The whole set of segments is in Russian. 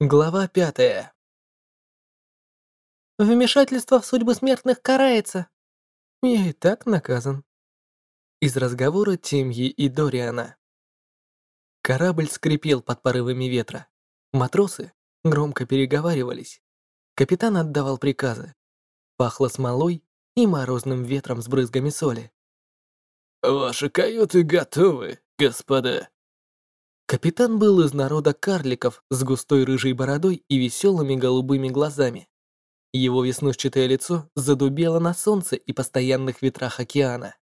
Глава пятая. Вмешательство в судьбы смертных карается. Я и так наказан. Из разговора Тимьи и Дориана. Корабль скрипел под порывами ветра. Матросы громко переговаривались. Капитан отдавал приказы. Пахло смолой и морозным ветром с брызгами соли. «Ваши каюты готовы, господа», Капитан был из народа карликов с густой рыжей бородой и веселыми голубыми глазами. Его веснушчатое лицо задубело на солнце и постоянных ветрах океана.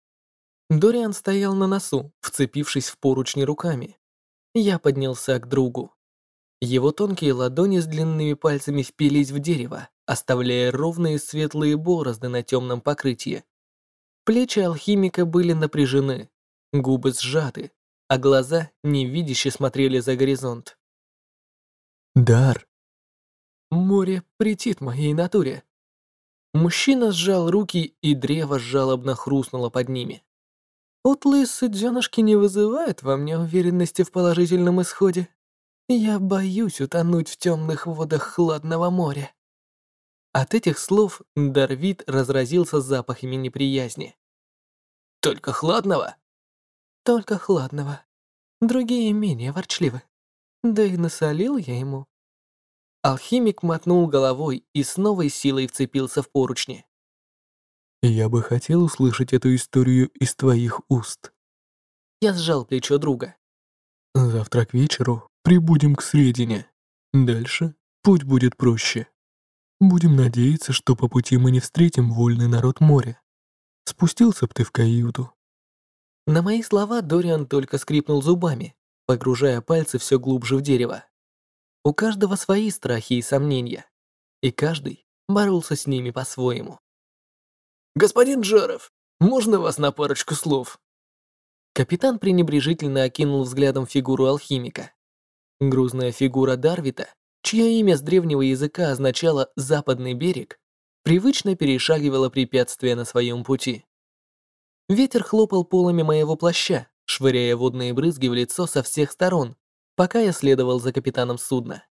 Дориан стоял на носу, вцепившись в поручни руками. Я поднялся к другу. Его тонкие ладони с длинными пальцами впились в дерево, оставляя ровные светлые борозды на темном покрытии. Плечи алхимика были напряжены, губы сжаты, а глаза невидяще смотрели за горизонт. Дар. Море претит моей натуре. Мужчина сжал руки, и древо жалобно хрустнуло под ними. Утлые суденышки не вызывают во мне уверенности в положительном исходе. Я боюсь утонуть в темных водах хладного моря. От этих слов Дарвид разразился запахами неприязни. «Только хладного?» Только хладного. Другие менее ворчливы. Да и насолил я ему. Алхимик мотнул головой и с новой силой вцепился в поручни. Я бы хотел услышать эту историю из твоих уст. Я сжал плечо друга. Завтра к вечеру прибудем к Средине. Дальше путь будет проще. Будем надеяться, что по пути мы не встретим вольный народ моря. Спустился б ты в каюту, на мои слова Дориан только скрипнул зубами, погружая пальцы все глубже в дерево. У каждого свои страхи и сомнения, и каждый боролся с ними по-своему. «Господин Джаров, можно вас на парочку слов?» Капитан пренебрежительно окинул взглядом фигуру алхимика. Грузная фигура Дарвита, чье имя с древнего языка означало «западный берег», привычно перешагивала препятствия на своем пути. Ветер хлопал полами моего плаща, швыряя водные брызги в лицо со всех сторон, пока я следовал за капитаном судна.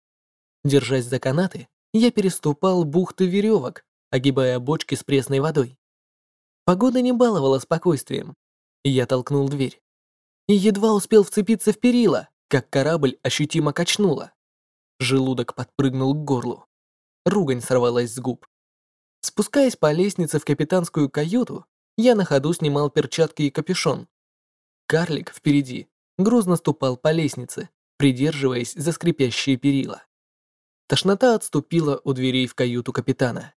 Держась за канаты, я переступал бухты веревок, огибая бочки с пресной водой. Погода не баловала спокойствием. Я толкнул дверь. И едва успел вцепиться в перила, как корабль ощутимо качнуло. Желудок подпрыгнул к горлу. Ругань сорвалась с губ. Спускаясь по лестнице в капитанскую каюту, я на ходу снимал перчатки и капюшон. Карлик впереди грузно ступал по лестнице, придерживаясь за скрипящие перила. Тошнота отступила у дверей в каюту капитана.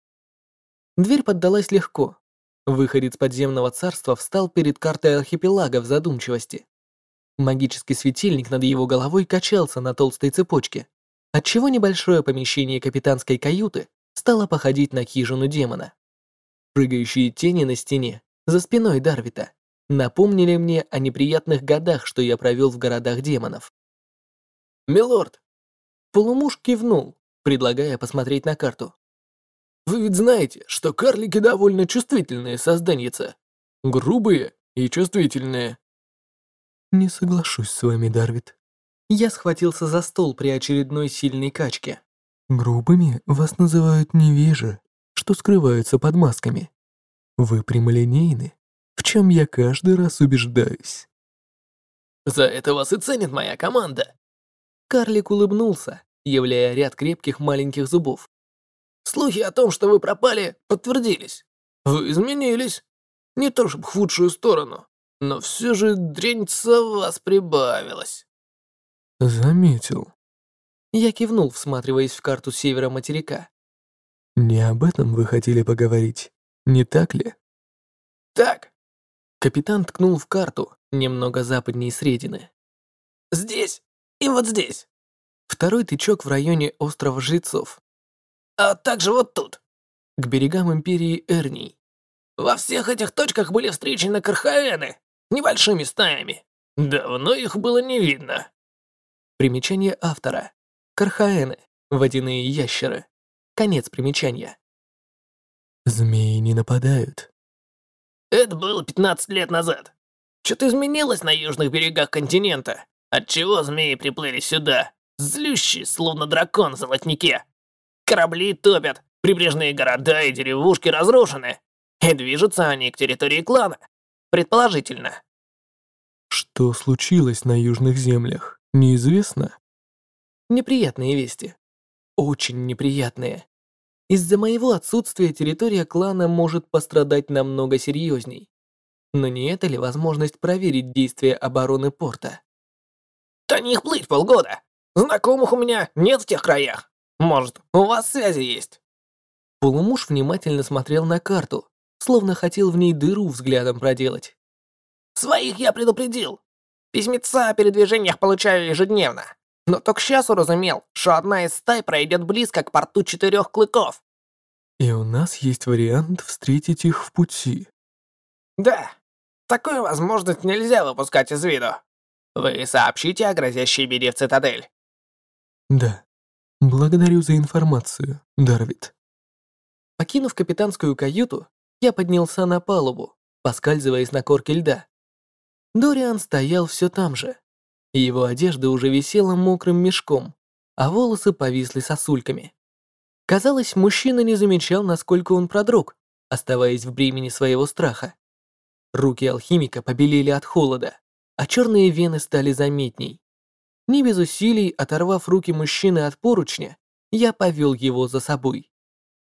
Дверь поддалась легко. Выходец подземного царства встал перед картой архипелага в задумчивости. Магический светильник над его головой качался на толстой цепочке, отчего небольшое помещение капитанской каюты стало походить на хижину демона. Прыгающие тени на стене за спиной Дарвита, напомнили мне о неприятных годах, что я провел в городах демонов. «Милорд!» Полумуж кивнул, предлагая посмотреть на карту. «Вы ведь знаете, что карлики довольно чувствительные созданьица. Грубые и чувствительные». «Не соглашусь с вами, Дарвит». Я схватился за стол при очередной сильной качке. «Грубыми вас называют невежи, что скрываются под масками. Вы прямолинейны, в чем я каждый раз убеждаюсь. За это вас и ценит моя команда. Карлик улыбнулся, являя ряд крепких маленьких зубов. Слухи о том, что вы пропали, подтвердились. Вы изменились. Не то чтобы в худшую сторону, но все же дряньца вас прибавилось. Заметил. Я кивнул, всматриваясь в карту севера материка. Не об этом вы хотели поговорить. Не так ли? Так. Капитан ткнул в карту, немного западнее Средины. Здесь и вот здесь. Второй тычок в районе острова Жрецов. А также вот тут. К берегам империи Эрний. Во всех этих точках были встречены кархаэны, небольшими стаями. Давно их было не видно. Примечание автора. Кархаэны, водяные ящеры. Конец примечания. Змеи не нападают. Это было 15 лет назад. Что-то изменилось на южных берегах континента, отчего змеи приплыли сюда, злющий, словно дракон в золотнике. Корабли топят, прибрежные города и деревушки разрушены, и движутся они к территории клана, предположительно. Что случилось на южных землях, неизвестно? Неприятные вести. Очень неприятные. Из-за моего отсутствия территория клана может пострадать намного серьезней. Но не это ли возможность проверить действия обороны порта? Да не их плыть полгода. Знакомых у меня нет в тех краях. Может, у вас связи есть? Полумуж внимательно смотрел на карту, словно хотел в ней дыру взглядом проделать. Своих я предупредил. Письмеца о передвижениях получаю ежедневно. Но только сейчас уразумел, что одна из стай пройдет близко к порту четырех клыков. И у нас есть вариант встретить их в пути. Да, такую возможность нельзя выпускать из виду. Вы сообщите о грозящей беде в цитадель. Да. Благодарю за информацию, Дарвид. Покинув капитанскую каюту, я поднялся на палубу, поскальзываясь на корке льда. Дориан стоял все там же. Его одежда уже висела мокрым мешком, а волосы повисли сосульками. Казалось, мужчина не замечал, насколько он продрог, оставаясь в бремени своего страха. Руки алхимика побелели от холода, а черные вены стали заметней. Не без усилий, оторвав руки мужчины от поручня, я повел его за собой.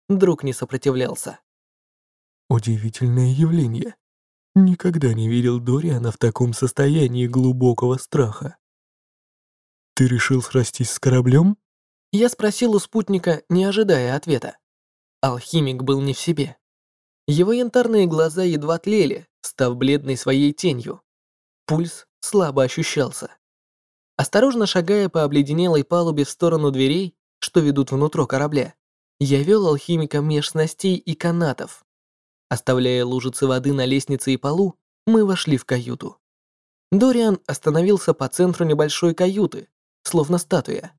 Друг не сопротивлялся. Удивительное явление. Никогда не видел Дориана в таком состоянии глубокого страха. Ты решил срастись с кораблем? Я спросил у спутника, не ожидая ответа. Алхимик был не в себе. Его янтарные глаза едва тлели, став бледной своей тенью. Пульс слабо ощущался. Осторожно шагая по обледенелой палубе в сторону дверей, что ведут внутрь корабля, я вел алхимика меж снастей и канатов. Оставляя лужицы воды на лестнице и полу, мы вошли в каюту. Дориан остановился по центру небольшой каюты, словно статуя.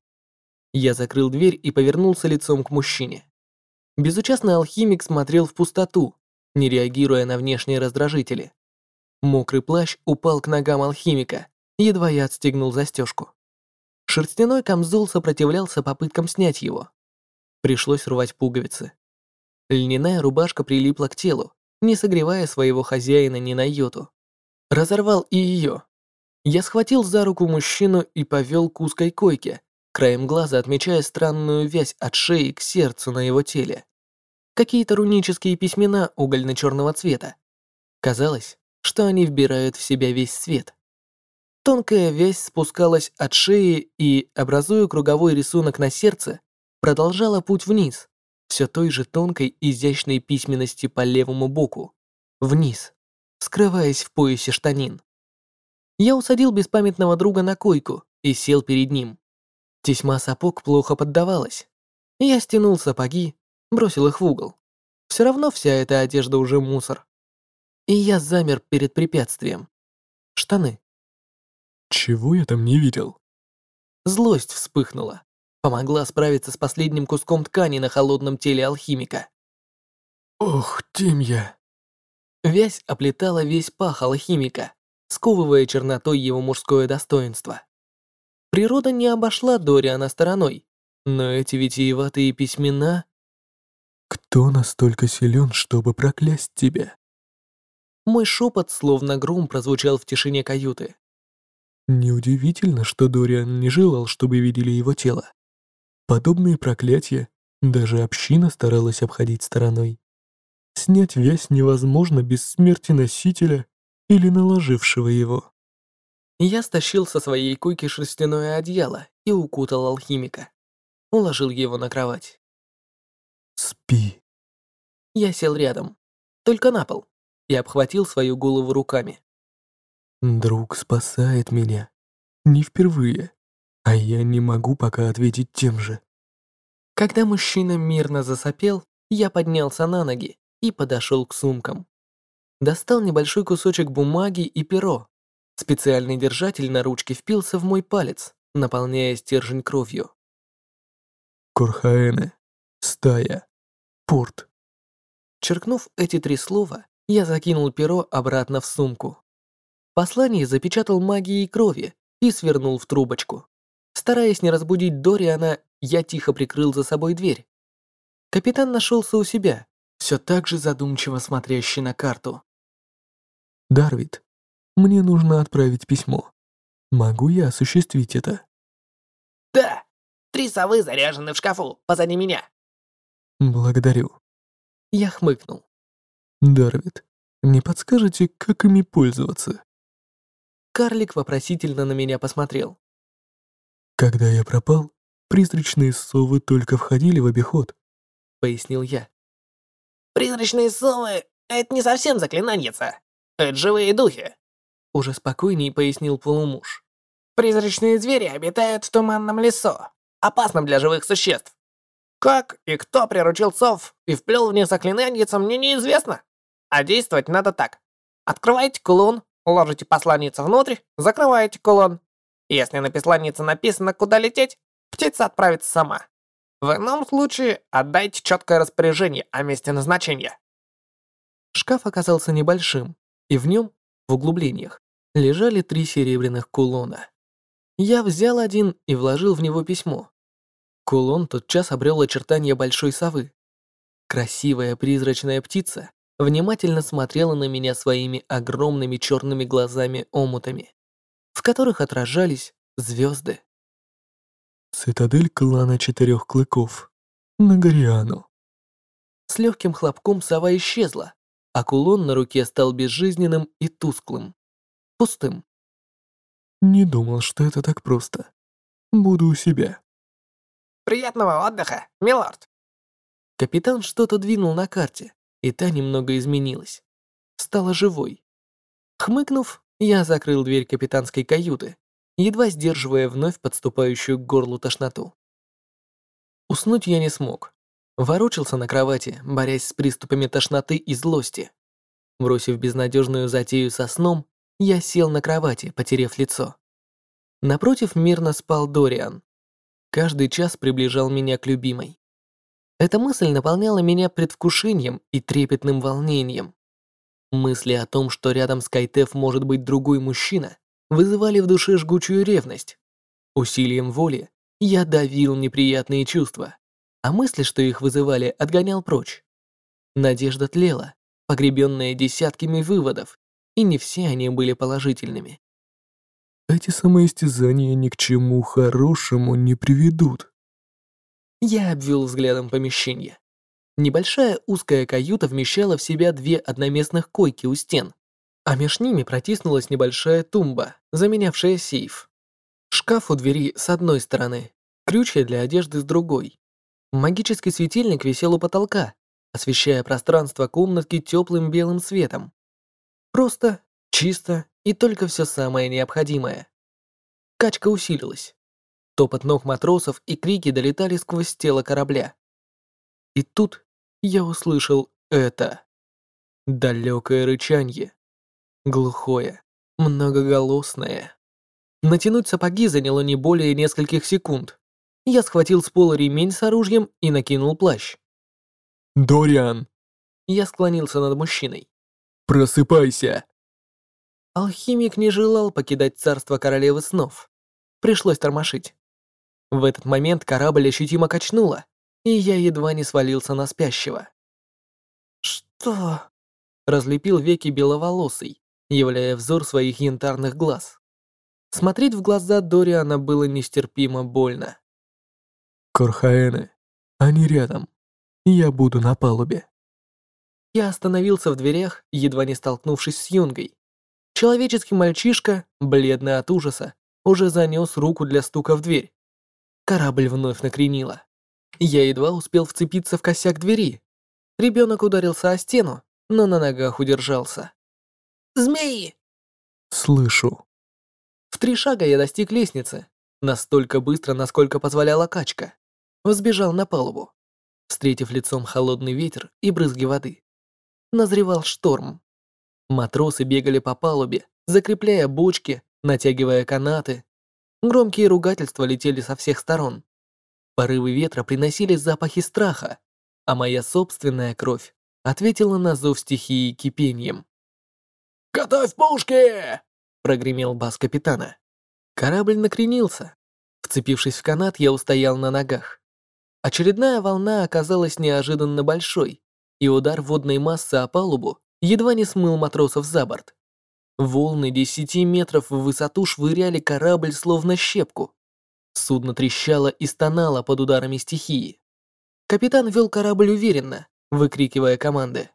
Я закрыл дверь и повернулся лицом к мужчине. Безучастный алхимик смотрел в пустоту, не реагируя на внешние раздражители. Мокрый плащ упал к ногам алхимика, едва я отстегнул застежку. Шерстяной камзол сопротивлялся попыткам снять его. Пришлось рвать пуговицы. Льняная рубашка прилипла к телу, не согревая своего хозяина ни на йоту. Разорвал и ее. Я схватил за руку мужчину и повел к узкой койке, краем глаза отмечая странную вязь от шеи к сердцу на его теле. Какие-то рунические письмена угольно-черного цвета. Казалось, что они вбирают в себя весь свет. Тонкая вязь спускалась от шеи и, образуя круговой рисунок на сердце, продолжала путь вниз, все той же тонкой изящной письменности по левому боку, вниз, скрываясь в поясе штанин. Я усадил беспамятного друга на койку и сел перед ним. Тесьма сапог плохо поддавалась. Я стянул сапоги, бросил их в угол. Все равно вся эта одежда уже мусор. И я замер перед препятствием. Штаны. Чего я там не видел? Злость вспыхнула помогла справиться с последним куском ткани на холодном теле алхимика. «Ох, Тимья!» Вязь оплетала весь пах алхимика, сковывая чернотой его мужское достоинство. Природа не обошла Дориана стороной, но эти витиеватые письмена... «Кто настолько силен, чтобы проклясть тебя?» Мой шепот, словно гром, прозвучал в тишине каюты. Неудивительно, что Дориан не желал, чтобы видели его тело. Подобные проклятия даже община старалась обходить стороной. Снять вязь невозможно без смерти носителя или наложившего его. Я стащил со своей койки шерстяное одеяло и укутал алхимика. Уложил его на кровать. «Спи». Я сел рядом, только на пол, и обхватил свою голову руками. «Друг спасает меня. Не впервые. А я не могу пока ответить тем же. Когда мужчина мирно засопел, я поднялся на ноги и подошел к сумкам. Достал небольшой кусочек бумаги и перо. Специальный держатель на ручке впился в мой палец, наполняя стержень кровью. Курхаэне, стая, порт. Черкнув эти три слова, я закинул перо обратно в сумку. Послание запечатал магией крови и свернул в трубочку. Стараясь не разбудить Дориана, я тихо прикрыл за собой дверь. Капитан нашелся у себя, все так же задумчиво смотрящий на карту. «Дарвид, мне нужно отправить письмо. Могу я осуществить это?» Да, три совы заряжены в шкафу, позади меня. «Благодарю». Я хмыкнул. «Дарвид, не подскажете, как ими пользоваться?» Карлик вопросительно на меня посмотрел. «Когда я пропал, призрачные совы только входили в обиход», — пояснил я. Призрачные совы — это не совсем заклинаньица. Это живые духи. Уже спокойнее пояснил полумуж. Призрачные звери обитают в туманном лесу, опасном для живых существ. Как и кто приручил сов и вплел в них заклинаньица, мне неизвестно. А действовать надо так. Открываете кулон, ложите посланницу внутрь, закрываете кулон. Если на посланнице написано, куда лететь, птица отправится сама. В ином случае отдайте четкое распоряжение о месте назначения. Шкаф оказался небольшим, и в нем, в углублениях, лежали три серебряных кулона. Я взял один и вложил в него письмо. Кулон тотчас обрел очертания большой совы. Красивая призрачная птица внимательно смотрела на меня своими огромными черными глазами-омутами, в которых отражались звезды. Цитадель клана Четырех Клыков. Нагариану. С легким хлопком сова исчезла, а кулон на руке стал безжизненным и тусклым. Пустым. Не думал, что это так просто. Буду у себя. Приятного отдыха, милорд. Капитан что-то двинул на карте, и та немного изменилась. Стала живой. Хмыкнув, я закрыл дверь капитанской каюты едва сдерживая вновь подступающую к горлу тошноту. Уснуть я не смог. Ворочался на кровати, борясь с приступами тошноты и злости. Бросив безнадежную затею со сном, я сел на кровати, потеряв лицо. Напротив мирно спал Дориан. Каждый час приближал меня к любимой. Эта мысль наполняла меня предвкушением и трепетным волнением. Мысли о том, что рядом с Кайтеф может быть другой мужчина, вызывали в душе жгучую ревность. Усилием воли я давил неприятные чувства, а мысли, что их вызывали, отгонял прочь. Надежда тлела, погребенная десятками выводов, и не все они были положительными. Эти самоистязания ни к чему хорошему не приведут. Я обвел взглядом помещение. Небольшая узкая каюта вмещала в себя две одноместных койки у стен, а меж ними протиснулась небольшая тумба, заменявшая сейф. Шкаф у двери с одной стороны, крючья для одежды с другой. Магический светильник висел у потолка, освещая пространство комнатки теплым белым светом. Просто, чисто и только все самое необходимое. Качка усилилась. Топот ног матросов и крики долетали сквозь тело корабля. И тут я услышал это. Далекое рычанье глухое, многоголосное. Натянуть сапоги заняло не более нескольких секунд. Я схватил с пола ремень с оружием и накинул плащ. «Дориан!» Я склонился над мужчиной. «Просыпайся!» Алхимик не желал покидать царство королевы снов. Пришлось тормошить. В этот момент корабль ощутимо качнуло, и я едва не свалился на спящего. «Что?» Разлепил веки беловолосый, являя взор своих янтарных глаз. Смотреть в глаза Дориана было нестерпимо больно. «Корхаэны, они рядом. Я буду на палубе». Я остановился в дверях, едва не столкнувшись с Юнгой. Человеческий мальчишка, бледный от ужаса, уже занес руку для стука в дверь. Корабль вновь накренило. Я едва успел вцепиться в косяк двери. Ребенок ударился о стену, но на ногах удержался. Змеи!» «Слышу». В три шага я достиг лестницы, настолько быстро, насколько позволяла качка. Взбежал на палубу, встретив лицом холодный ветер и брызги воды. Назревал шторм. Матросы бегали по палубе, закрепляя бочки, натягивая канаты. Громкие ругательства летели со всех сторон. Порывы ветра приносили запахи страха, а моя собственная кровь ответила на зов стихии кипением. «Готовь пушки!» — прогремел бас капитана. Корабль накренился. Вцепившись в канат, я устоял на ногах. Очередная волна оказалась неожиданно большой, и удар водной массы о палубу едва не смыл матросов за борт. Волны десяти метров в высоту швыряли корабль словно щепку. Судно трещало и стонало под ударами стихии. Капитан вел корабль уверенно, выкрикивая команды.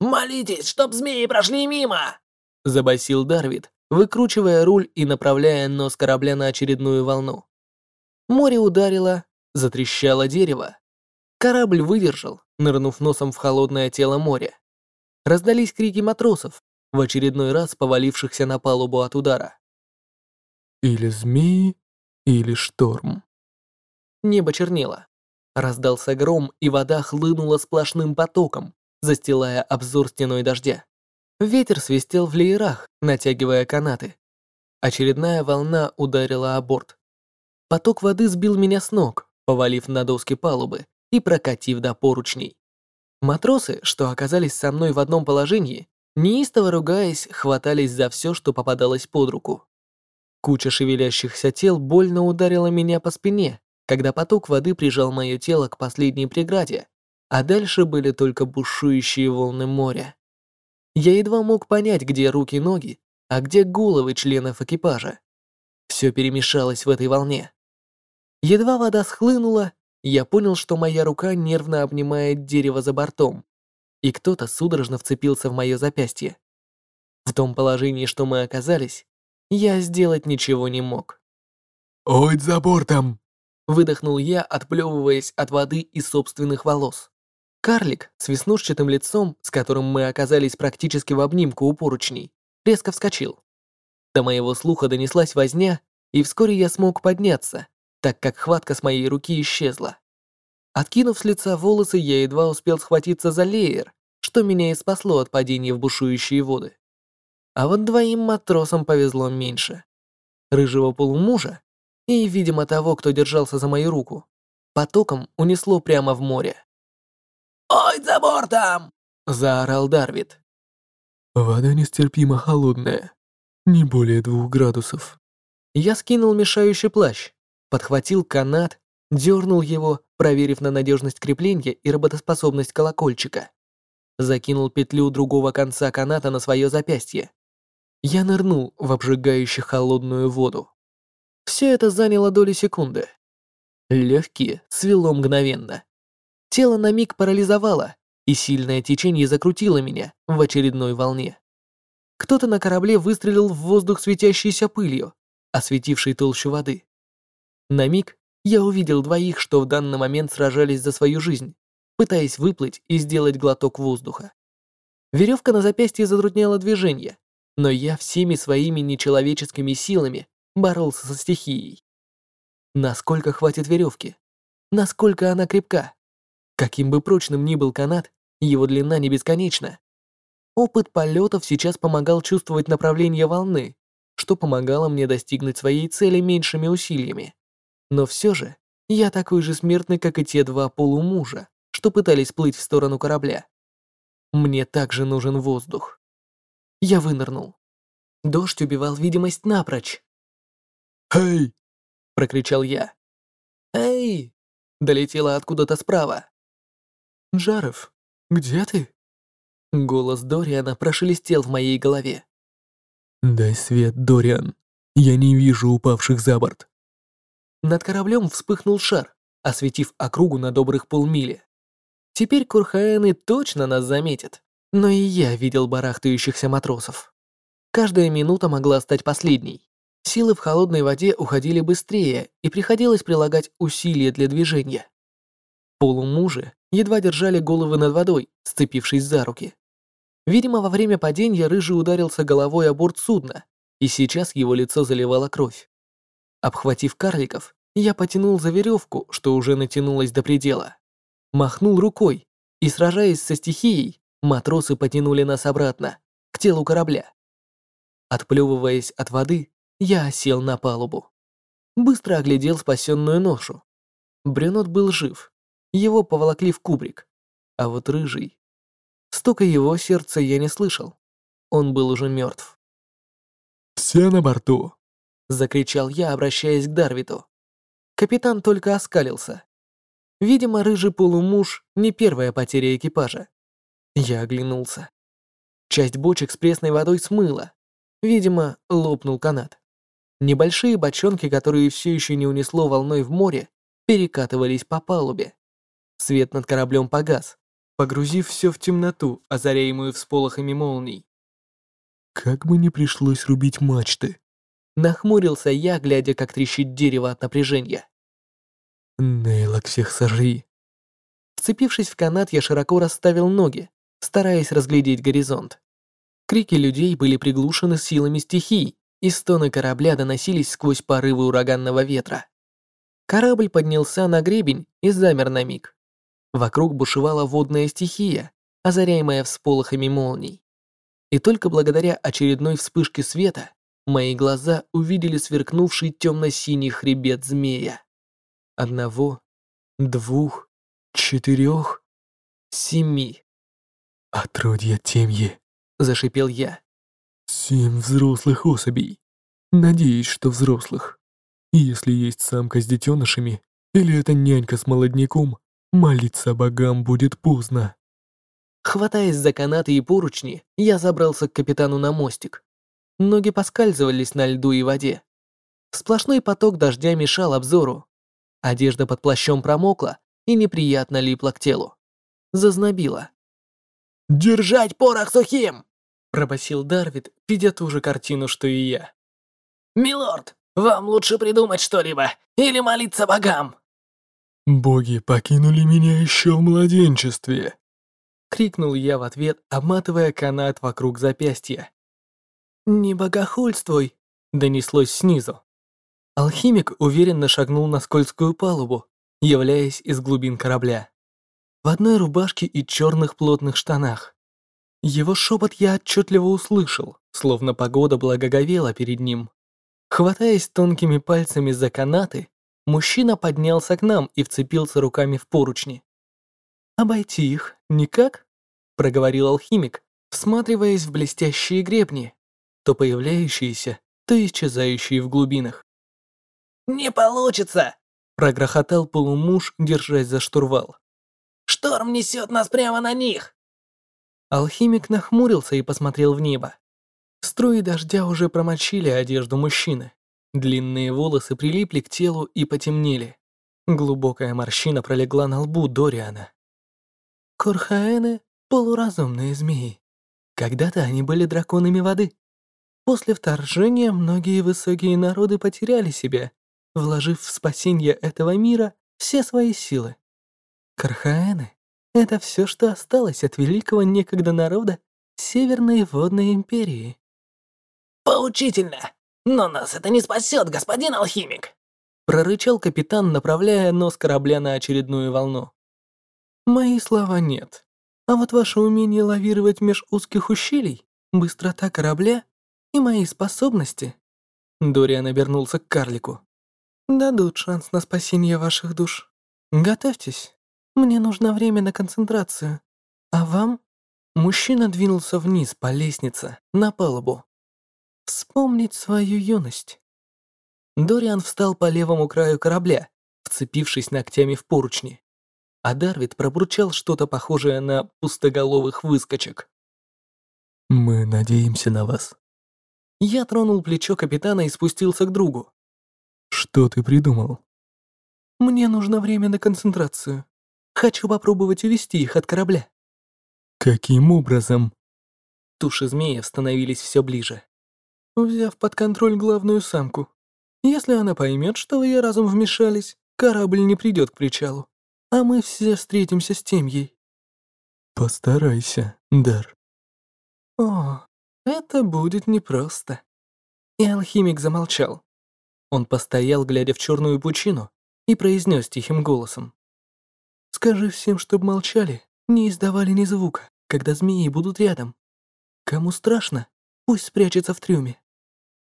«Молитесь, чтоб змеи прошли мимо!» Забасил Дарвид, выкручивая руль и направляя нос корабля на очередную волну. Море ударило, затрещало дерево. Корабль выдержал, нырнув носом в холодное тело моря. Раздались крики матросов, в очередной раз повалившихся на палубу от удара. Или змеи, или шторм. Небо чернело. Раздался гром, и вода хлынула сплошным потоком, застилая обзор стеной дождя. Ветер свистел в леерах, натягивая канаты. Очередная волна ударила о борт. Поток воды сбил меня с ног, повалив на доски палубы и прокатив до поручней. Матросы, что оказались со мной в одном положении, неистово ругаясь, хватались за все, что попадалось под руку. Куча шевелящихся тел больно ударила меня по спине, когда поток воды прижал мое тело к последней преграде, а дальше были только бушующие волны моря. Я едва мог понять, где руки и ноги, а где головы членов экипажа. Все перемешалось в этой волне. Едва вода схлынула, я понял, что моя рука нервно обнимает дерево за бортом, и кто-то судорожно вцепился в мое запястье. В том положении, что мы оказались, я сделать ничего не мог. «Ой, за бортом!» Выдохнул я, отплевываясь от воды и собственных волос. Карлик с веснушчатым лицом, с которым мы оказались практически в обнимку у поручней, резко вскочил. До моего слуха донеслась возня, и вскоре я смог подняться, так как хватка с моей руки исчезла. Откинув с лица волосы, я едва успел схватиться за леер, что меня и спасло от падения в бушующие воды. А вот двоим матросам повезло меньше. Рыжего полумужа и, видимо, того, кто держался за мою руку, потоком унесло прямо в море. «Ой, за бортом!» — заорал Дарвид. Вода нестерпимо холодная, не более двух градусов. Я скинул мешающий плащ, подхватил канат, дернул его, проверив на надежность крепления и работоспособность колокольчика. Закинул петлю другого конца каната на свое запястье. Я нырнул в обжигающую холодную воду. Все это заняло доли секунды. Легкие свело мгновенно. Тело на миг парализовало, и сильное течение закрутило меня в очередной волне. Кто-то на корабле выстрелил в воздух светящейся пылью, осветившей толщу воды. На миг я увидел двоих, что в данный момент сражались за свою жизнь, пытаясь выплыть и сделать глоток воздуха. Веревка на запястье затрудняла движение, но я всеми своими нечеловеческими силами боролся со стихией. Насколько хватит веревки? Насколько она крепка? Каким бы прочным ни был канат, его длина не бесконечна. Опыт полетов сейчас помогал чувствовать направление волны, что помогало мне достигнуть своей цели меньшими усилиями. Но все же, я такой же смертный, как и те два полумужа, что пытались плыть в сторону корабля. Мне также нужен воздух. Я вынырнул. Дождь убивал видимость напрочь. «Эй!» — прокричал я. «Эй!» — долетело откуда-то справа. «Джаров, где ты?» Голос Дориана прошелестел в моей голове. «Дай свет, Дориан. Я не вижу упавших за борт». Над кораблем вспыхнул шар, осветив округу на добрых полмили. Теперь Курхаэны точно нас заметят, но и я видел барахтающихся матросов. Каждая минута могла стать последней. Силы в холодной воде уходили быстрее, и приходилось прилагать усилия для движения. Полумужи едва держали головы над водой, сцепившись за руки. Видимо, во время падения Рыжий ударился головой о борт судна, и сейчас его лицо заливало кровь. Обхватив карликов, я потянул за веревку, что уже натянулась до предела. Махнул рукой, и, сражаясь со стихией, матросы потянули нас обратно, к телу корабля. Отплевываясь от воды, я осел на палубу. Быстро оглядел спасенную ношу. Брюнот был жив, его поволокли в кубрик. А вот рыжий... Стука его сердца я не слышал. Он был уже мертв. «Все на борту!» Закричал я, обращаясь к Дарвиту. Капитан только оскалился. Видимо, рыжий полумуж не первая потеря экипажа. Я оглянулся. Часть бочек с пресной водой смыла. Видимо, лопнул канат. Небольшие бочонки, которые все еще не унесло волной в море, перекатывались по палубе. Свет над кораблем погас, погрузив все в темноту, озаряемую всполохами молний. Как бы не пришлось рубить мачты. Нахмурился я, глядя, как трещит дерево от напряжения. Нейлок всех сожри. Вцепившись в канат, я широко расставил ноги, стараясь разглядеть горизонт. Крики людей были приглушены силами стихий, и стоны корабля доносились сквозь порывы ураганного ветра. Корабль поднялся на гребень и замер на миг. Вокруг бушевала водная стихия, озаряемая всполохами молний. И только благодаря очередной вспышке света мои глаза увидели сверкнувший темно-синий хребет змея. Одного, двух, четырех, семи. Отродья темьи, Зашипел я. Семь взрослых особей. Надеюсь, что взрослых. Если есть самка с детенышами, или это нянька с молодняком, молиться богам будет поздно. Хватаясь за канаты и поручни, я забрался к капитану на мостик. Ноги поскальзывались на льду и воде. Сплошной поток дождя мешал обзору. Одежда под плащом промокла и неприятно липла к телу. Зазнобила. «Держать порох сухим!» Пробасил Дарвид, видя ту же картину, что и я. «Милорд, вам лучше придумать что-либо или молиться богам!» «Боги покинули меня еще в младенчестве!» Крикнул я в ответ, обматывая канат вокруг запястья. «Не богохульствуй!» Донеслось снизу. Алхимик уверенно шагнул на скользкую палубу, являясь из глубин корабля. В одной рубашке и черных плотных штанах. Его шепот я отчетливо услышал, словно погода благоговела перед ним. Хватаясь тонкими пальцами за канаты, мужчина поднялся к нам и вцепился руками в поручни. «Обойти их никак?» — проговорил алхимик, всматриваясь в блестящие гребни, то появляющиеся, то исчезающие в глубинах. «Не получится!» — прогрохотал полумуж, держась за штурвал. «Шторм несет нас прямо на них!» Алхимик нахмурился и посмотрел в небо. Струи дождя уже промочили одежду мужчины. Длинные волосы прилипли к телу и потемнели. Глубокая морщина пролегла на лбу Дориана. Корхаэны — полуразумные змеи. Когда-то они были драконами воды. После вторжения многие высокие народы потеряли себя, вложив в спасение этого мира все свои силы. Кархаэны — это все, что осталось от великого некогда народа Северной водной империи. «Поучительно! Но нас это не спасет, господин алхимик!» Прорычал капитан, направляя нос корабля на очередную волну. Мои слова нет. А вот ваше умение лавировать меж узких ущелий, быстрота корабля и мои способности. Дориан обернулся к карлику. Дадут шанс на спасение ваших душ. Готовьтесь. Мне нужно время на концентрацию. А вам? Мужчина двинулся вниз по лестнице, на палубу. Вспомнить свою юность. Дориан встал по левому краю корабля, вцепившись ногтями в поручни. А Дарвид пробурчал что-то похожее на пустоголовых выскочек. «Мы надеемся на вас». Я тронул плечо капитана и спустился к другу. «Что ты придумал?» «Мне нужно время на концентрацию. Хочу попробовать увести их от корабля». «Каким образом?» Туши змеев становились все ближе. Взяв под контроль главную самку. Если она поймет, что в ее разум вмешались, корабль не придет к причалу, а мы все встретимся с Темьей. Постарайся, Дар. О, это будет непросто. И алхимик замолчал. Он постоял, глядя в черную пучину, и произнес тихим голосом. «Скажи всем, чтоб молчали, не издавали ни звука, когда змеи будут рядом. Кому страшно, пусть спрячется в трюме.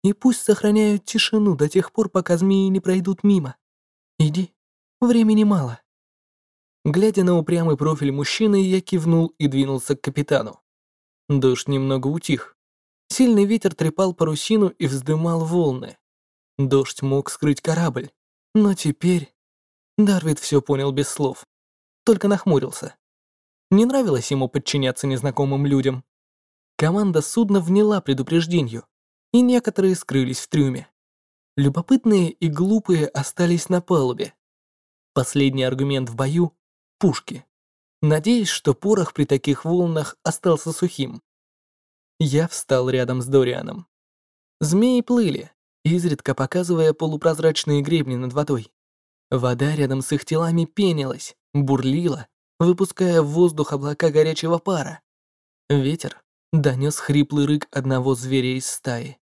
И пусть сохраняют тишину до тех пор, пока змеи не пройдут мимо. Иди, времени мало». Глядя на упрямый профиль мужчины, я кивнул и двинулся к капитану. Дождь немного утих. Сильный ветер трепал парусину и вздымал волны. Дождь мог скрыть корабль, Но теперь... Дарвид все понял без слов. Только нахмурился. Не нравилось ему подчиняться незнакомым людям. Команда судна вняла предупреждению, и некоторые скрылись в трюме. Любопытные и глупые остались на палубе. Последний аргумент в бою — пушки. Надеюсь, что порох при таких волнах остался сухим. Я встал рядом с Дорианом. Змеи плыли, изредка показывая полупрозрачные гребни над водой. Вода рядом с их телами пенилась, бурлила, выпуская в воздух облака горячего пара. Ветер донес хриплый рык одного зверя из стаи.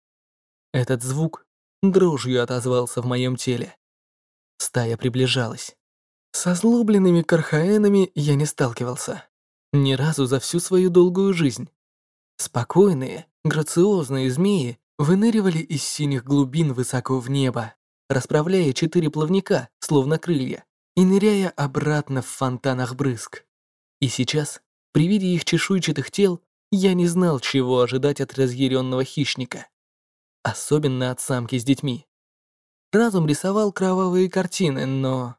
Этот звук дрожью отозвался в моем теле. Стая приближалась. Со злобленными кархаэнами я не сталкивался. Ни разу за всю свою долгую жизнь. Спокойные, грациозные змеи выныривали из синих глубин высоко в небо, расправляя четыре плавника, словно крылья, и ныряя обратно в фонтанах брызг. И сейчас, при виде их чешуйчатых тел, я не знал, чего ожидать от разъяренного хищника. Особенно от самки с детьми. Разум рисовал кровавые картины, но...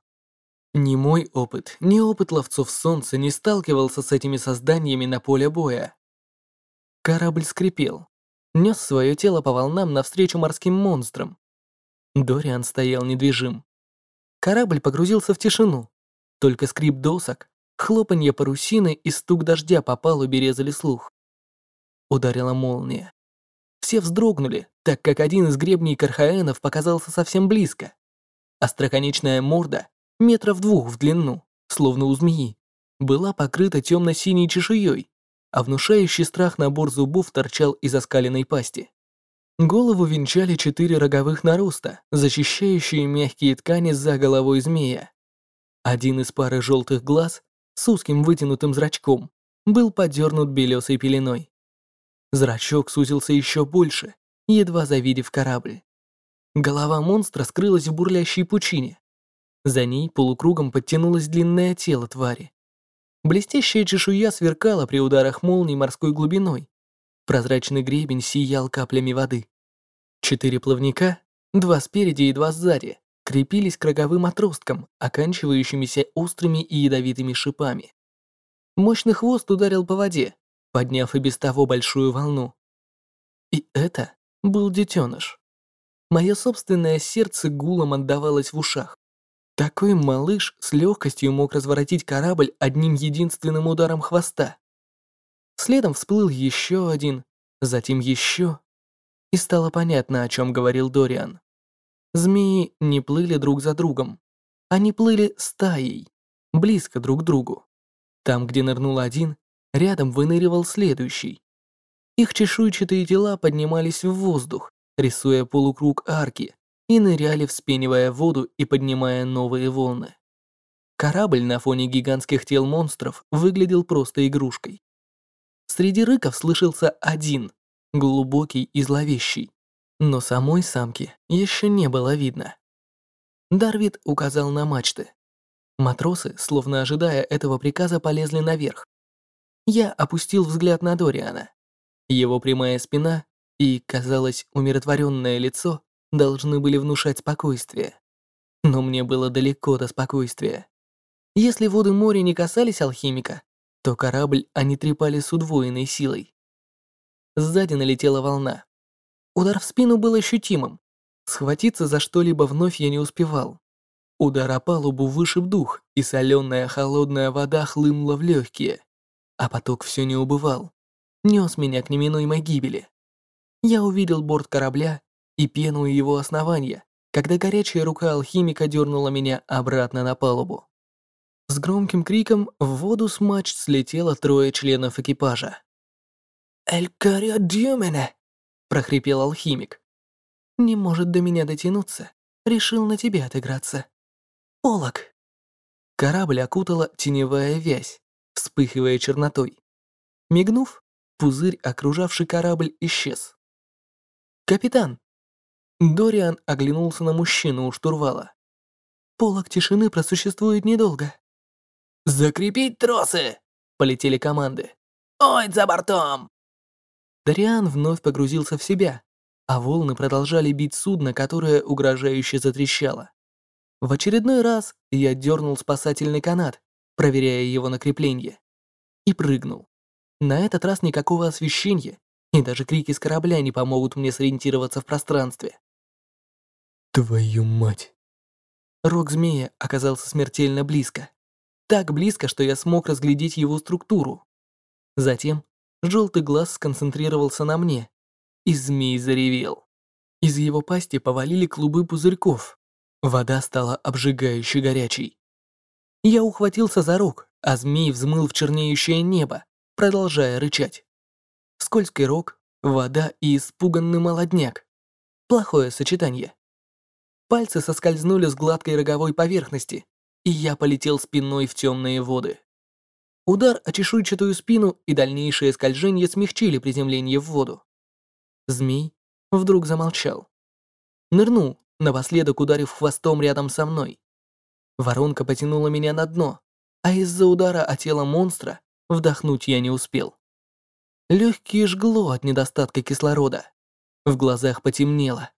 Ни мой опыт, ни опыт ловцов солнца не сталкивался с этими созданиями на поле боя. Корабль скрипел, нес свое тело по волнам навстречу морским монстрам. Дориан стоял недвижим. Корабль погрузился в тишину. Только скрип досок, хлопанье парусины и стук дождя по палубе резали слух. Ударила молния. Все вздрогнули, так как один из гребней кархаэнов показался совсем близко. Остроконечная морда, метров двух в длину, словно у змеи, была покрыта темно-синей чешуей, а внушающий страх набор зубов торчал из оскаленной пасти. Голову венчали четыре роговых нароста, защищающие мягкие ткани за головой змея. Один из пары желтых глаз с узким вытянутым зрачком был подернут белесой пеленой. Зрачок сузился еще больше, едва завидев корабль. Голова монстра скрылась в бурлящей пучине. За ней полукругом подтянулось длинное тело твари. Блестящая чешуя сверкала при ударах молний морской глубиной. Прозрачный гребень сиял каплями воды. Четыре плавника, два спереди и два сзади, крепились к роговым отросткам, оканчивающимися острыми и ядовитыми шипами. Мощный хвост ударил по воде, подняв и без того большую волну. И это был детеныш. Мое собственное сердце гулом отдавалось в ушах. Такой малыш с легкостью мог разворотить корабль одним единственным ударом хвоста. Следом всплыл еще один, затем еще. И стало понятно, о чем говорил Дориан. Змеи не плыли друг за другом. Они плыли стаей, близко друг к другу. Там, где нырнул один, рядом выныривал следующий. Их чешуйчатые тела поднимались в воздух, рисуя полукруг арки, и ныряли, вспенивая воду и поднимая новые волны. Корабль на фоне гигантских тел монстров выглядел просто игрушкой. Среди рыков слышался один, глубокий и зловещий, но самой самки еще не было видно. Дарвид указал на мачты. Матросы, словно ожидая этого приказа, полезли наверх. Я опустил взгляд на Дориана. Его прямая спина и, казалось, умиротворенное лицо должны были внушать спокойствие. Но мне было далеко до спокойствия. Если воды моря не касались алхимика, то корабль они трепали с удвоенной силой. Сзади налетела волна. Удар в спину был ощутимым. Схватиться за что-либо вновь я не успевал. Удар о палубу вышиб дух, и соленая холодная вода хлынула в легкие. А поток все не убывал. Нес меня к неминуемой гибели. Я увидел борт корабля и пену его основания, когда горячая рука алхимика дернула меня обратно на палубу. С громким криком в воду с мачт слетело трое членов экипажа. «Эль Карио Дюмене!» – прохрипел алхимик. «Не может до меня дотянуться. Решил на тебе отыграться. Полок!» Корабль окутала теневая вязь, вспыхивая чернотой. Мигнув, пузырь, окружавший корабль, исчез. «Капитан!» Дориан оглянулся на мужчину у штурвала. «Полок тишины просуществует недолго». «Закрепить тросы!» — полетели команды. «Ой, за бортом!» Дориан вновь погрузился в себя, а волны продолжали бить судно, которое угрожающе затрещало. В очередной раз я дернул спасательный канат, проверяя его на крепление, и прыгнул. На этот раз никакого освещения, и даже крики с корабля не помогут мне сориентироваться в пространстве. Твою мать. Рог змея оказался смертельно близко. Так близко, что я смог разглядеть его структуру. Затем желтый глаз сконцентрировался на мне, и змей заревел. Из его пасти повалили клубы пузырьков. Вода стала обжигающе горячей. Я ухватился за рог, а змей взмыл в чернеющее небо, продолжая рычать. Скользкий рог, вода и испуганный молодняк. Плохое сочетание. Пальцы соскользнули с гладкой роговой поверхности, и я полетел спиной в темные воды. Удар о чешуйчатую спину и дальнейшее скольжение смягчили приземление в воду. Змей вдруг замолчал. Нырнул, напоследок ударив хвостом рядом со мной. Воронка потянула меня на дно, а из-за удара о тело монстра вдохнуть я не успел. Легкие жгло от недостатка кислорода. В глазах потемнело.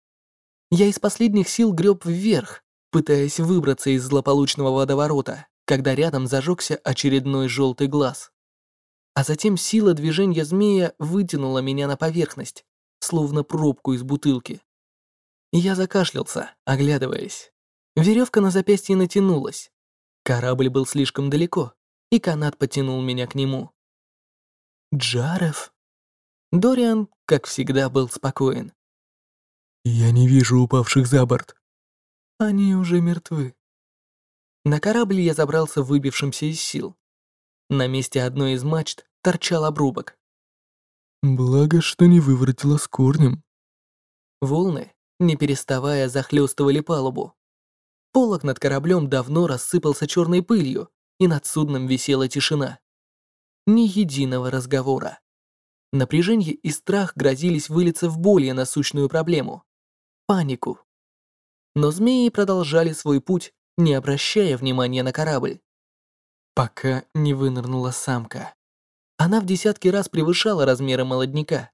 Я из последних сил греб вверх, пытаясь выбраться из злополучного водоворота, когда рядом зажегся очередной желтый глаз. А затем сила движения змея вытянула меня на поверхность, словно пробку из бутылки. Я закашлялся, оглядываясь. Веревка на запястье натянулась. Корабль был слишком далеко, и канат потянул меня к нему. Джарев? Дориан, как всегда, был спокоен. Я не вижу упавших за борт. Они уже мертвы. На корабль я забрался выбившимся из сил. На месте одной из мачт торчал обрубок. Благо, что не выворотило с корнем. Волны, не переставая, захлестывали палубу. Полок над кораблем давно рассыпался черной пылью, и над судном висела тишина. Ни единого разговора. Напряжение и страх грозились вылиться в более насущную проблему — панику. Но змеи продолжали свой путь, не обращая внимания на корабль. Пока не вынырнула самка. Она в десятки раз превышала размеры молодняка.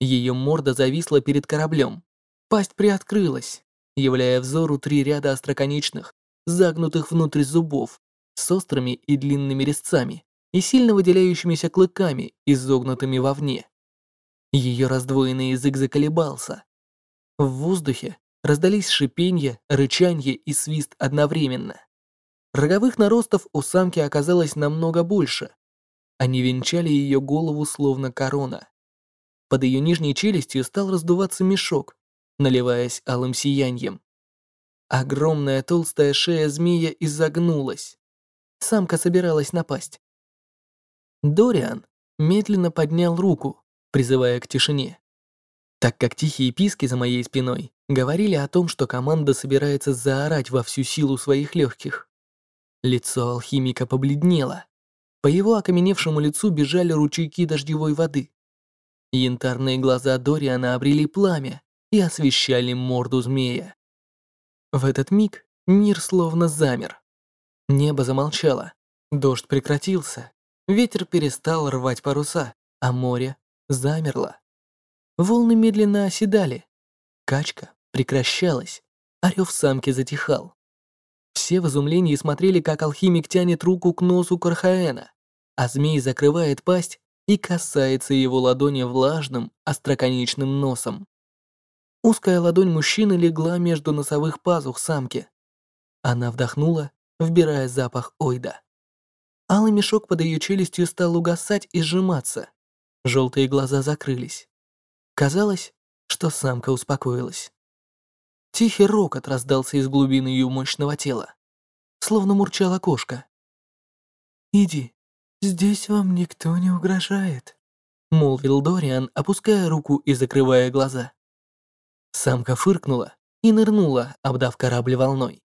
Ее морда зависла перед кораблем. Пасть приоткрылась, являя взору три ряда остроконечных, загнутых внутрь зубов, с острыми и длинными резцами и сильно выделяющимися клыками, изогнутыми вовне. Ее раздвоенный язык заколебался. В воздухе раздались шипенье, рычанье и свист одновременно. Роговых наростов у самки оказалось намного больше, они венчали ее голову словно корона. Под ее нижней челюстью стал раздуваться мешок, наливаясь алым сиянием. Огромная толстая шея змея изогнулась. Самка собиралась напасть. Дориан медленно поднял руку, призывая к тишине. Так как тихие писки за моей спиной говорили о том, что команда собирается заорать во всю силу своих легких. Лицо алхимика побледнело, по его окаменевшему лицу бежали ручейки дождевой воды. Янтарные глаза Дориана обрели пламя и освещали морду змея. В этот миг мир словно замер. Небо замолчало, дождь прекратился, ветер перестал рвать паруса, а море замерло. Волны медленно оседали, качка прекращалась, рев самки затихал. Все в изумлении смотрели, как алхимик тянет руку к носу Кархаэна, а змей закрывает пасть и касается его ладони влажным, остроконечным носом. Узкая ладонь мужчины легла между носовых пазух самки. Она вдохнула, вбирая запах ойда. Алый мешок под ее челюстью стал угасать и сжиматься. Желтые глаза закрылись. Казалось, что самка успокоилась. Тихий рокот раздался из глубины ее мощного тела, словно мурчала кошка. «Иди, здесь вам никто не угрожает», — молвил Дориан, опуская руку и закрывая глаза. Самка фыркнула и нырнула, обдав корабль волной.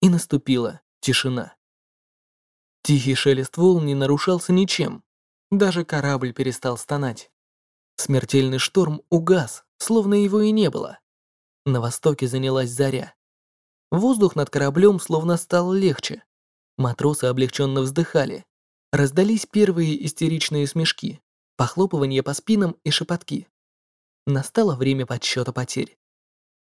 И наступила тишина. Тихий шелест волн не нарушался ничем. Даже корабль перестал стонать. Смертельный шторм угас, словно его и не было. На востоке занялась заря. Воздух над кораблем словно стал легче. Матросы облегченно вздыхали. Раздались первые истеричные смешки, похлопывания по спинам и шепотки. Настало время подсчета потерь.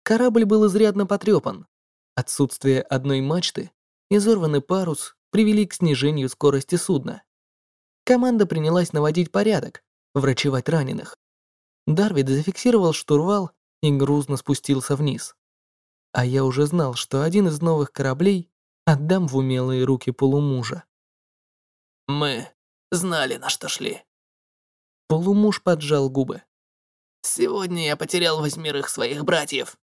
Корабль был изрядно потрепан. Отсутствие одной мачты, изорванный парус привели к снижению скорости судна. Команда принялась наводить порядок, врачевать раненых. Дарвид зафиксировал штурвал и грузно спустился вниз. А я уже знал, что один из новых кораблей отдам в умелые руки полумужа. Мы знали, на что шли. Полумуж поджал губы. Сегодня я потерял восьмерых своих братьев.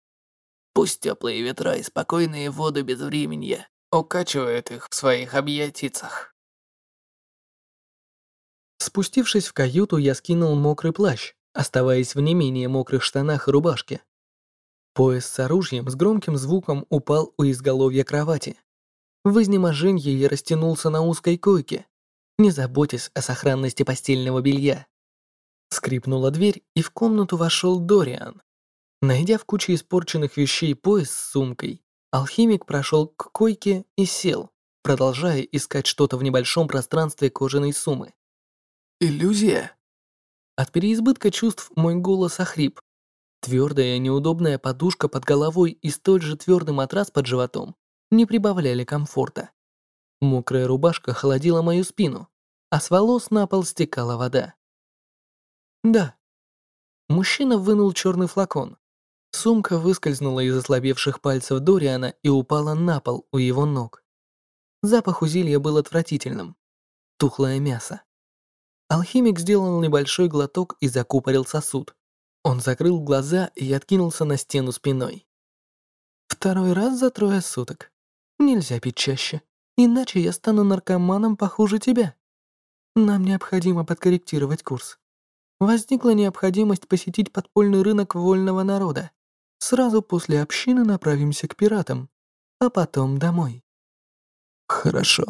Пусть теплые ветра и спокойные воды без времени укачивают их в своих объятицах. Спустившись в каюту, я скинул мокрый плащ, оставаясь в не менее мокрых штанах и рубашке. Пояс с оружием с громким звуком упал у изголовья кровати. В изнеможении я растянулся на узкой койке, не заботясь о сохранности постельного белья. Скрипнула дверь, и в комнату вошел Дориан. Найдя в куче испорченных вещей пояс с сумкой, алхимик прошел к койке и сел, продолжая искать что-то в небольшом пространстве кожаной суммы. Иллюзия? От переизбытка чувств мой голос охрип. Твердая неудобная подушка под головой и столь же твердый матрас под животом не прибавляли комфорта. Мокрая рубашка холодила мою спину, а с волос на пол стекала вода. Да. Мужчина вынул черный флакон. Сумка выскользнула из ослабевших пальцев Дориана и упала на пол у его ног. Запах у зелья был отвратительным. Тухлое мясо. Алхимик сделал небольшой глоток и закупорил сосуд. Он закрыл глаза и откинулся на стену спиной. Второй раз за трое суток. Нельзя пить чаще, иначе я стану наркоманом похуже тебя. Нам необходимо подкорректировать курс. Возникла необходимость посетить подпольный рынок вольного народа. Сразу после общины направимся к пиратам, а потом домой. Хорошо.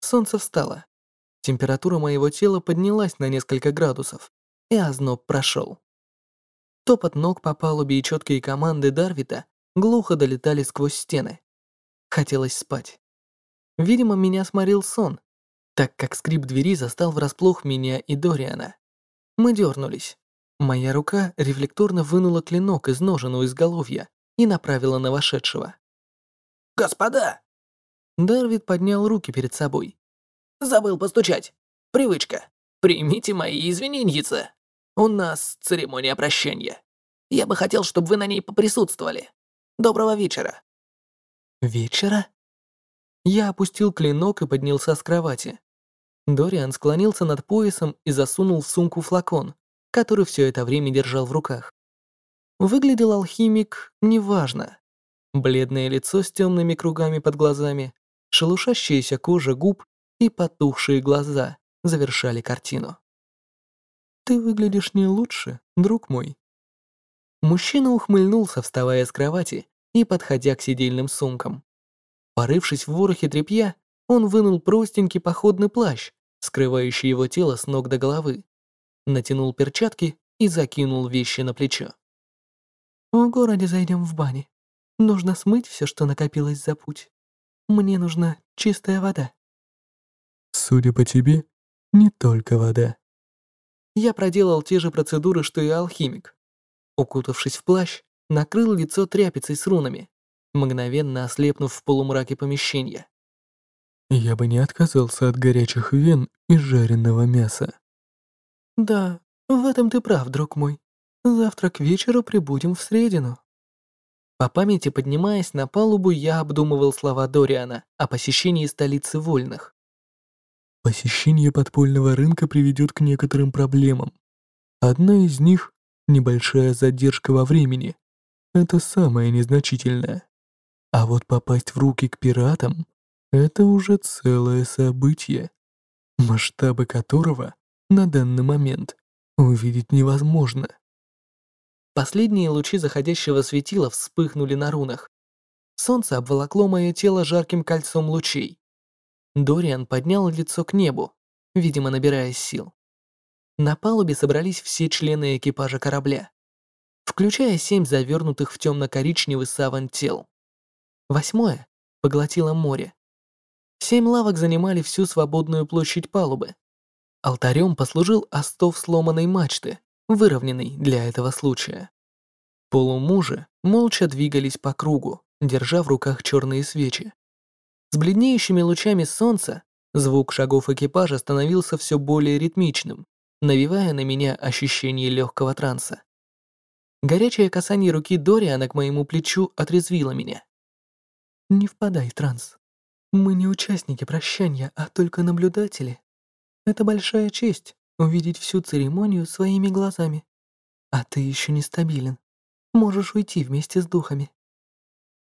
Солнце встало. Температура моего тела поднялась на несколько градусов, и озноб прошел. Топот ног по палубе и четкие команды Дарвита глухо долетали сквозь стены. Хотелось спать. Видимо, меня сморил сон, так как скрип двери застал врасплох меня и Дориана. Мы дернулись. Моя рука рефлекторно вынула клинок из ножен у изголовья и направила на вошедшего. «Господа!» Дарвид поднял руки перед собой. Забыл постучать. Привычка. Примите мои извиненьица. У нас церемония прощания. Я бы хотел, чтобы вы на ней поприсутствовали. Доброго вечера. Вечера? Я опустил клинок и поднялся с кровати. Дориан склонился над поясом и засунул в сумку флакон, который все это время держал в руках. Выглядел алхимик неважно. Бледное лицо с темными кругами под глазами, шелушащаяся кожа губ и потухшие глаза завершали картину. «Ты выглядишь не лучше, друг мой». Мужчина ухмыльнулся, вставая с кровати и подходя к сидельным сумкам. Порывшись в ворохе тряпья, он вынул простенький походный плащ, скрывающий его тело с ног до головы, натянул перчатки и закинул вещи на плечо. «В городе зайдем в бане. Нужно смыть все, что накопилось за путь. Мне нужна чистая вода». Судя по тебе, не только вода. Я проделал те же процедуры, что и алхимик. Укутавшись в плащ, накрыл лицо тряпицей с рунами, мгновенно ослепнув в полумраке помещения. Я бы не отказался от горячих вен и жареного мяса. Да, в этом ты прав, друг мой. Завтра к вечеру прибудем в средину. По памяти поднимаясь на палубу, я обдумывал слова Дориана о посещении столицы вольных. Посещение подпольного рынка приведет к некоторым проблемам. Одна из них — небольшая задержка во времени. Это самое незначительное. А вот попасть в руки к пиратам — это уже целое событие, масштабы которого на данный момент увидеть невозможно. Последние лучи заходящего светила вспыхнули на рунах. Солнце обволокло мое тело жарким кольцом лучей. Дориан поднял лицо к небу, видимо, набираясь сил. На палубе собрались все члены экипажа корабля, включая семь завернутых в темно-коричневый саван тел. Восьмое поглотило море. Семь лавок занимали всю свободную площадь палубы. Алтарем послужил остов сломанной мачты, выровненный для этого случая. Полумужи молча двигались по кругу, держа в руках черные свечи. С бледнеющими лучами солнца звук шагов экипажа становился все более ритмичным, навевая на меня ощущение легкого транса. Горячее касание руки Дориана к моему плечу отрезвило меня. «Не впадай в транс. Мы не участники прощания, а только наблюдатели. Это большая честь — увидеть всю церемонию своими глазами. А ты еще нестабилен. Можешь уйти вместе с духами».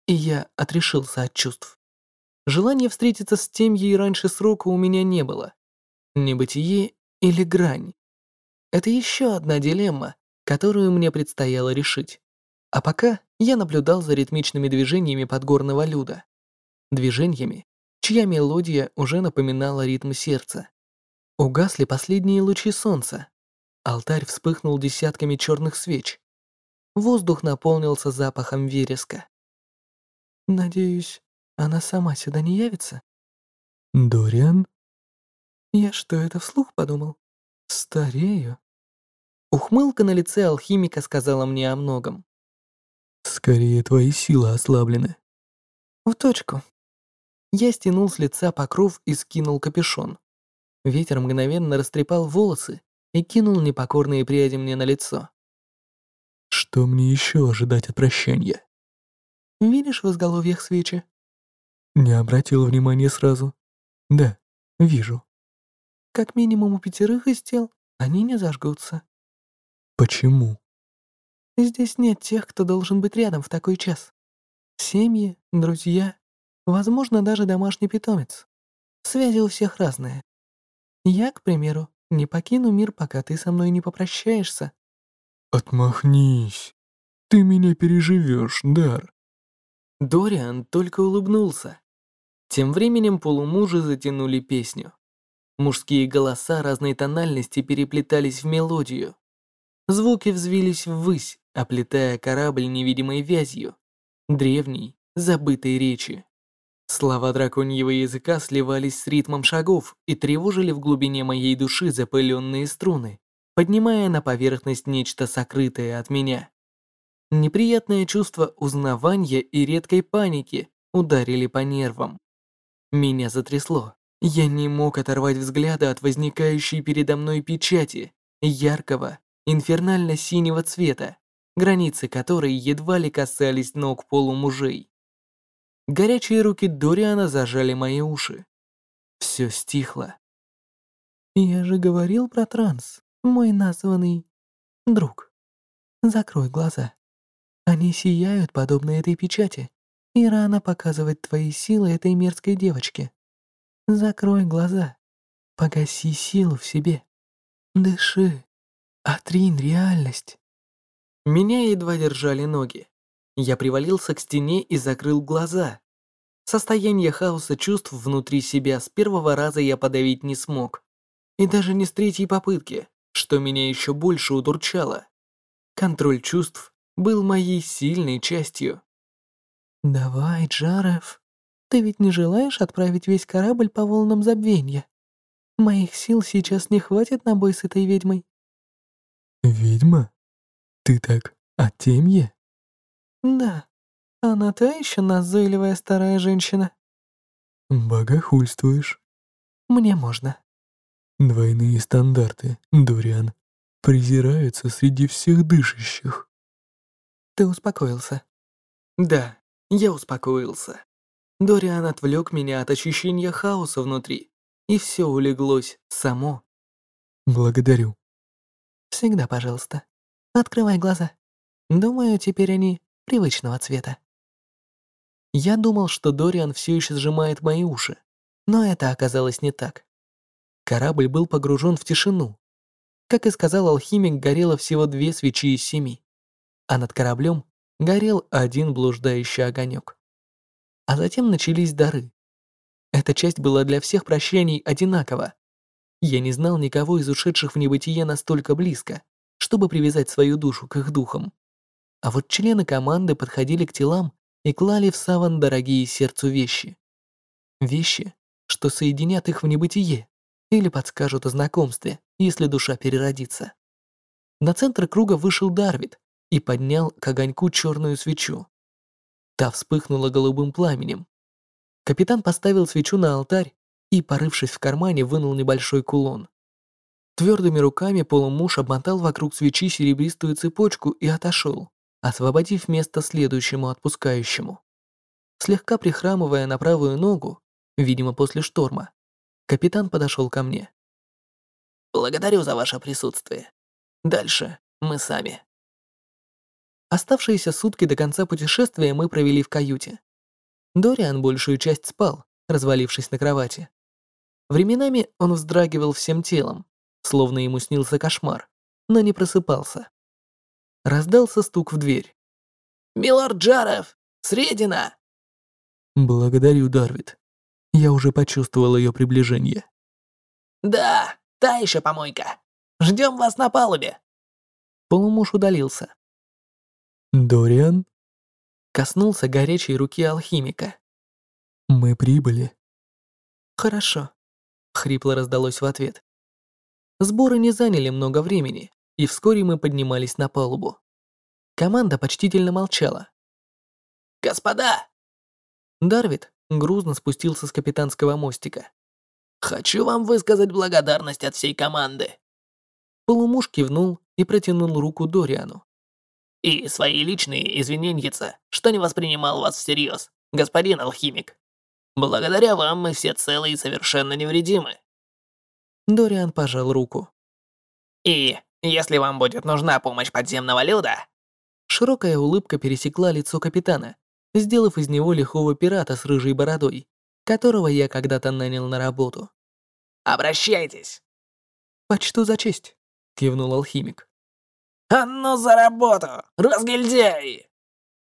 И я отрешился от чувств. Желания встретиться с Темьей раньше срока у меня не было. Небытие или грань. Это еще одна дилемма, которую мне предстояло решить. А пока я наблюдал за ритмичными движениями подгорного люда. Движениями, чья мелодия уже напоминала ритм сердца. Угасли последние лучи солнца. Алтарь вспыхнул десятками черных свеч. Воздух наполнился запахом вереска. «Надеюсь, она сама сюда не явится?» «Дориан?» «Я что, это вслух подумал? Старею?» Ухмылка на лице алхимика сказала мне о многом. Скорее, твои силы ослаблены. В точку. Я стянул с лица покров и скинул капюшон. Ветер мгновенно растрепал волосы и кинул непокорные пряди мне на лицо. Что мне еще ожидать от прощания? Видишь в изголовьях свечи? Не обратил внимания сразу. Да, вижу. Как минимум у пятерых из тел они не зажгутся. Почему? Здесь нет тех, кто должен быть рядом в такой час. Семьи, друзья, возможно, даже домашний питомец. Связи у всех разные. Я, к примеру, не покину мир, пока ты со мной не попрощаешься. Отмахнись. Ты меня переживешь, Дар. Дориан только улыбнулся. Тем временем полумужи затянули песню. Мужские голоса разной тональности переплетались в мелодию. Звуки взвились ввысь, оплетая корабль невидимой вязью, древней, забытой речи. Слова драконьего языка сливались с ритмом шагов и тревожили в глубине моей души запыленные струны, поднимая на поверхность нечто сокрытое от меня. Неприятное чувство узнавания и редкой паники ударили по нервам. Меня затрясло. Я не мог оторвать взгляда от возникающей передо мной печати, яркого, инфернально-синего цвета, границы которой едва ли касались ног полумужей. Горячие руки Дориана зажали мои уши. Все стихло. «Я же говорил про транс, мой названный друг. Закрой глаза. Они сияют, подобно этой печати, и рано показывать твои силы этой мерзкой девочке. Закрой глаза. Погаси силу в себе. Дыши. Отринь реальность. Меня едва держали ноги. Я привалился к стене и закрыл глаза. Состояние хаоса чувств внутри себя с первого раза я подавить не смог. И даже не с третьей попытки, что меня еще больше удурчало. Контроль чувств был моей сильной частью. «Давай, Джарев, ты ведь не желаешь отправить весь корабль по волнам забвения? Моих сил сейчас не хватит на бой с этой ведьмой. Ведьма? Ты так о темье? Да, она та еще назойливая старая женщина. Богохульствуешь. Мне можно. Двойные стандарты, Дориан, презираются среди всех дышащих. Ты успокоился? Да, я успокоился. Дориан отвлек меня от ощущения хаоса внутри, и все улеглось само. Благодарю. Всегда пожалуйста. Открывай глаза. Думаю, теперь они привычного цвета. Я думал, что Дориан все еще сжимает мои уши, но это оказалось не так. Корабль был погружен в тишину. Как и сказал алхимик, горело всего две свечи из семи, а над кораблем горел один блуждающий огонек. А затем начались дары. Эта часть была для всех прощений одинакова, я не знал никого из ушедших в небытие настолько близко, чтобы привязать свою душу к их духам. А вот члены команды подходили к телам и клали в саван дорогие сердцу вещи. Вещи, что соединят их в небытие или подскажут о знакомстве, если душа переродится. На центр круга вышел Дарвид и поднял к огоньку черную свечу. Та вспыхнула голубым пламенем. Капитан поставил свечу на алтарь и, порывшись в кармане, вынул небольшой кулон. Твердыми руками полумуж обмотал вокруг свечи серебристую цепочку и отошел, освободив место следующему отпускающему. Слегка прихрамывая на правую ногу, видимо, после шторма, капитан подошел ко мне. «Благодарю за ваше присутствие. Дальше мы сами». Оставшиеся сутки до конца путешествия мы провели в каюте. Дориан большую часть спал, развалившись на кровати. Временами он вздрагивал всем телом, словно ему снился кошмар, но не просыпался. Раздался стук в дверь. «Милорд Джаров! Средина!» «Благодарю, Дарвид. Я уже почувствовал ее приближение». «Да, та еще помойка. Ждем вас на палубе». Полумуж удалился. «Дориан?» Коснулся горячей руки алхимика. «Мы прибыли». «Хорошо», — хрипло раздалось в ответ. Сборы не заняли много времени, и вскоре мы поднимались на палубу. Команда почтительно молчала. «Господа!» Дарвид грузно спустился с капитанского мостика. «Хочу вам высказать благодарность от всей команды». Полумуж кивнул и протянул руку Дориану. И свои личные извинения, что не воспринимал вас всерьез, господин алхимик. Благодаря вам мы все целы и совершенно невредимы. Дориан пожал руку. И если вам будет нужна помощь подземного люда... Широкая улыбка пересекла лицо капитана, сделав из него лихого пирата с рыжей бородой, которого я когда-то нанял на работу. «Обращайтесь!» «Почту за честь», — кивнул алхимик. «А ну за работу, разгильдяй!»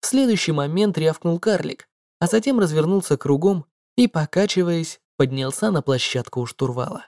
В следующий момент рявкнул карлик, а затем развернулся кругом и, покачиваясь, поднялся на площадку у штурвала.